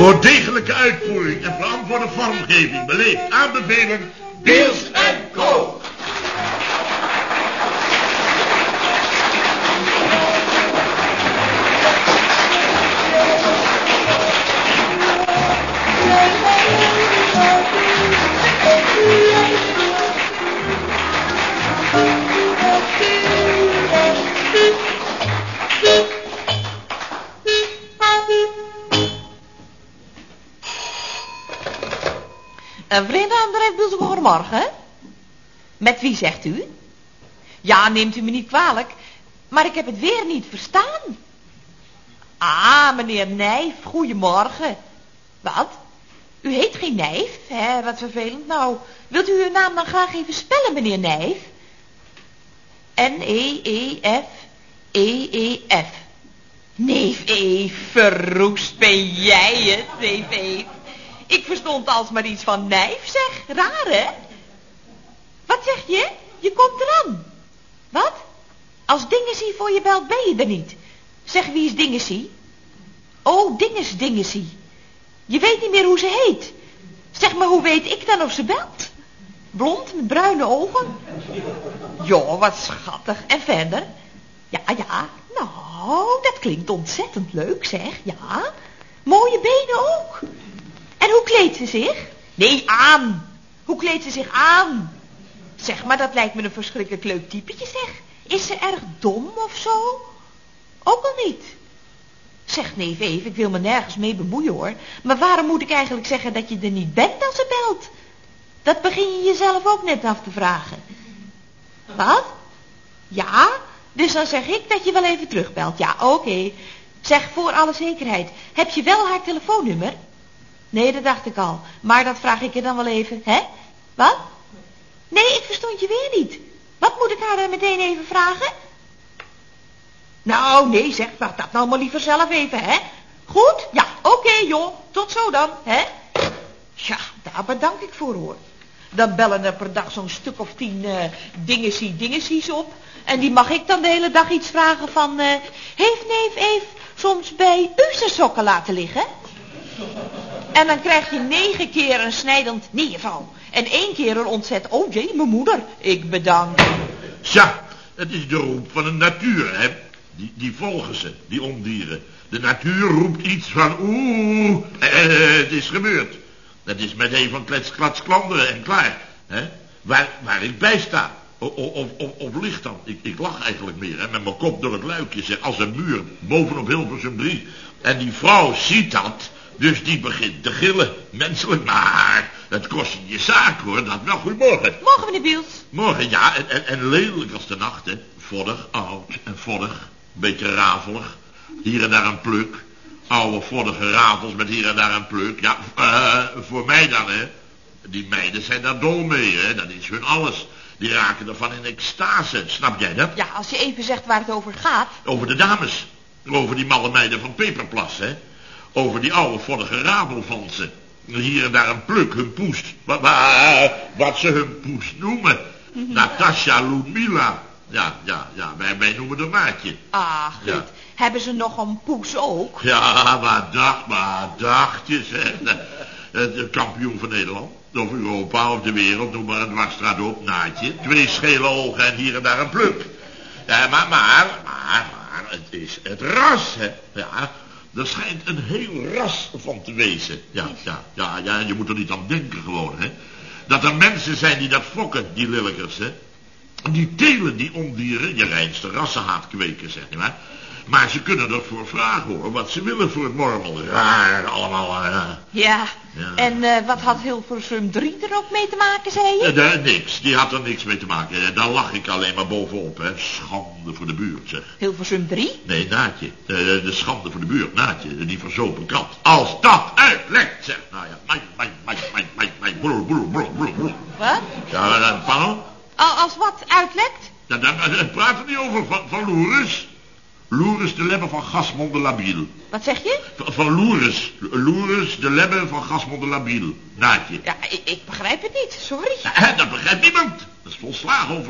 Voor degelijke uitvoering en verantwoorde vormgeving beleefd aanbevelen Deels en Co. Een vreemde aandrijf wil goedemorgen. Met wie zegt u? Ja, neemt u me niet kwalijk, maar ik heb het weer niet verstaan. Ah, meneer Nijf, goedemorgen. Wat? U heet geen Nijf, hè? Wat vervelend. Nou, wilt u uw naam dan graag even spellen, meneer Nijf? N-E-E-F E-E-F. Neef Eef, verroest ben jij het, neef Eef. Ik verstond alsmaar iets van nijf, zeg. Raar, hè? Wat zeg je? Je komt eraan. Wat? Als Dingesie voor je belt, ben je er niet. Zeg, wie is Dingesie? Oh, Dinges Dingesie. Je weet niet meer hoe ze heet. Zeg maar, hoe weet ik dan of ze belt? Blond, met bruine ogen? Jo, wat schattig. En verder? Ja, ja. Nou, dat klinkt ontzettend leuk, zeg. Ja. Mooie benen ook. En hoe kleedt ze zich? Nee, aan. Hoe kleedt ze zich aan? Zeg maar, dat lijkt me een verschrikkelijk leuk typetje, zeg. Is ze erg dom of zo? Ook al niet. Zeg, neef even, ik wil me nergens mee bemoeien, hoor. Maar waarom moet ik eigenlijk zeggen dat je er niet bent als ze belt? Dat begin je jezelf ook net af te vragen. Wat? Ja, dus dan zeg ik dat je wel even terugbelt. Ja, oké. Zeg, voor alle zekerheid, heb je wel haar telefoonnummer? Nee, dat dacht ik al. Maar dat vraag ik je dan wel even, hè? Wat? Nee, ik verstond je weer niet. Wat moet ik haar dan meteen even vragen? Nou, nee, zeg, vraag dat nou maar liever zelf even, hè? Goed? Ja, oké, joh. Tot zo dan, hè? Ja, daar bedank ik voor, hoor. Dan bellen er per dag zo'n stuk of tien uh, dingesie dingesies op. En die mag ik dan de hele dag iets vragen van... Uh, heeft neef Eve soms bij u zijn sokken laten liggen? En dan krijg je negen keer een snijdend nee, vrouw. En één keer een ontzet, oh jee, mijn moeder. Ik bedank. Ja, het is de roep van de natuur, hè. Die, die volgen ze, die ondieren. De natuur roept iets van oeh, eh, het is gebeurd. Dat is met een van klets, klats, klanderen en klaar. Hè? Waar, waar ik bij sta. Of, of, of, ligt dan. Ik, ik lach eigenlijk meer, hè, met mijn kop door het luikje, zeg, als een muur, bovenop Hilversum 3. En die vrouw ziet dat, dus die begint te gillen. Menselijk, maar het kost je zaak, hoor. Dat wel. Goedemorgen. Morgen, meneer Biels. Morgen, ja. En, en, en lelijk als de nacht, hè. Voddig, oud en voddig. Beetje rafelig. Hier en daar een pluk. Oude voddige rafels met hier en daar een pluk. Ja, uh, voor mij dan, hè. Die meiden zijn daar dol mee, hè. Dat is hun alles. Die raken ervan in extase. Snap jij dat? Ja, als je even zegt waar het over gaat. Over de dames. Over die malle meiden van Peperplas, hè. Over die oude voddige rabel van ze. Hier en daar een pluk, hun poest. Wat, wat ze hun poest noemen. Mm -hmm. Natasha Lumila. Ja, ja, ja, wij, wij noemen de maatje. Ah, goed. Ja. Hebben ze nog een poes ook? Ja, maar dacht, maar dacht je, zeg. De, de kampioen van Nederland. Of Europa of de wereld, noem maar een dwarsstraat op, naadje. Twee schele ogen en hier en daar een pluk. Ja, maar, maar, maar, maar, het is het ras, hè. Ja, er schijnt een heel ras van te wezen. Ja, ja, ja, ja, je moet er niet aan denken gewoon, hè. Dat er mensen zijn die dat fokken, die lillikers, hè. Die telen die ondieren, je reinste rassenhaat kweken, zeg maar. Maar ze kunnen ervoor vragen, hoor, wat ze willen voor het mormel. Raar, allemaal, uh, ja. ja, en uh, wat had Hilversum 3 er ook mee te maken, zei je? Uh, daar, niks, die had er niks mee te maken. Daar lag ik alleen maar bovenop, hè. Schande voor de buurt, zeg. Hilversum 3? Nee, Naatje. De, de schande voor de buurt, Naatje, die verzopen kat. Als dat uitlekt, zeg. Nou ja, mijn, mijn, mijn, mijn, mijn, mijn, broer, broer, broer, broer, broer. Wat? Ja, dan, pardon? Als wat uitlekt? Ja, daar, daar praten niet over, van, van Loeris. Loeris de Lebbe van Gasmond de Labiel. Wat zeg je? Van, van Loeris. Loeris de Lebbe van Gasmond de Labiel. Naatje. Ja, ik, ik begrijp het niet, sorry. Ja, dat begrijpt niemand. Dat is volslagen over